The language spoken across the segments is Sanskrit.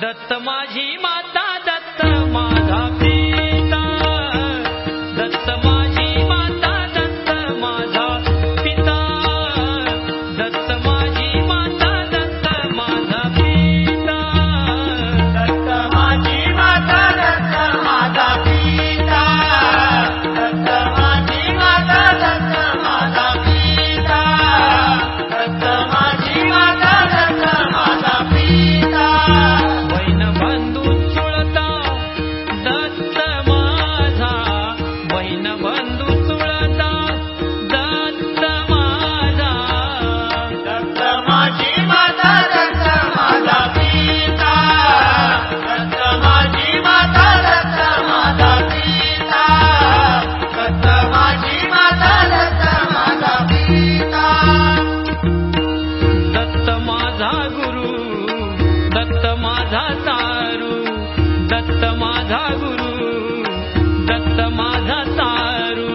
दत्त माझी माता माझा तारू दत्त माझा गुरु दत्त माझा तारू।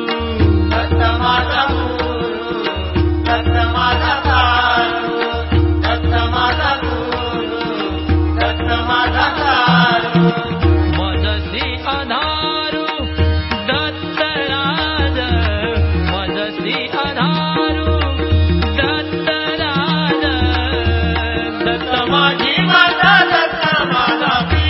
दत्त माझा गुरु दत्त माझा तारू दत्त माझा गुरु दत्त माझा तारू। मजसी आधारू दत्त राज। मजसी आधारू दत्त राज। दत्त दत्त माझी la la la.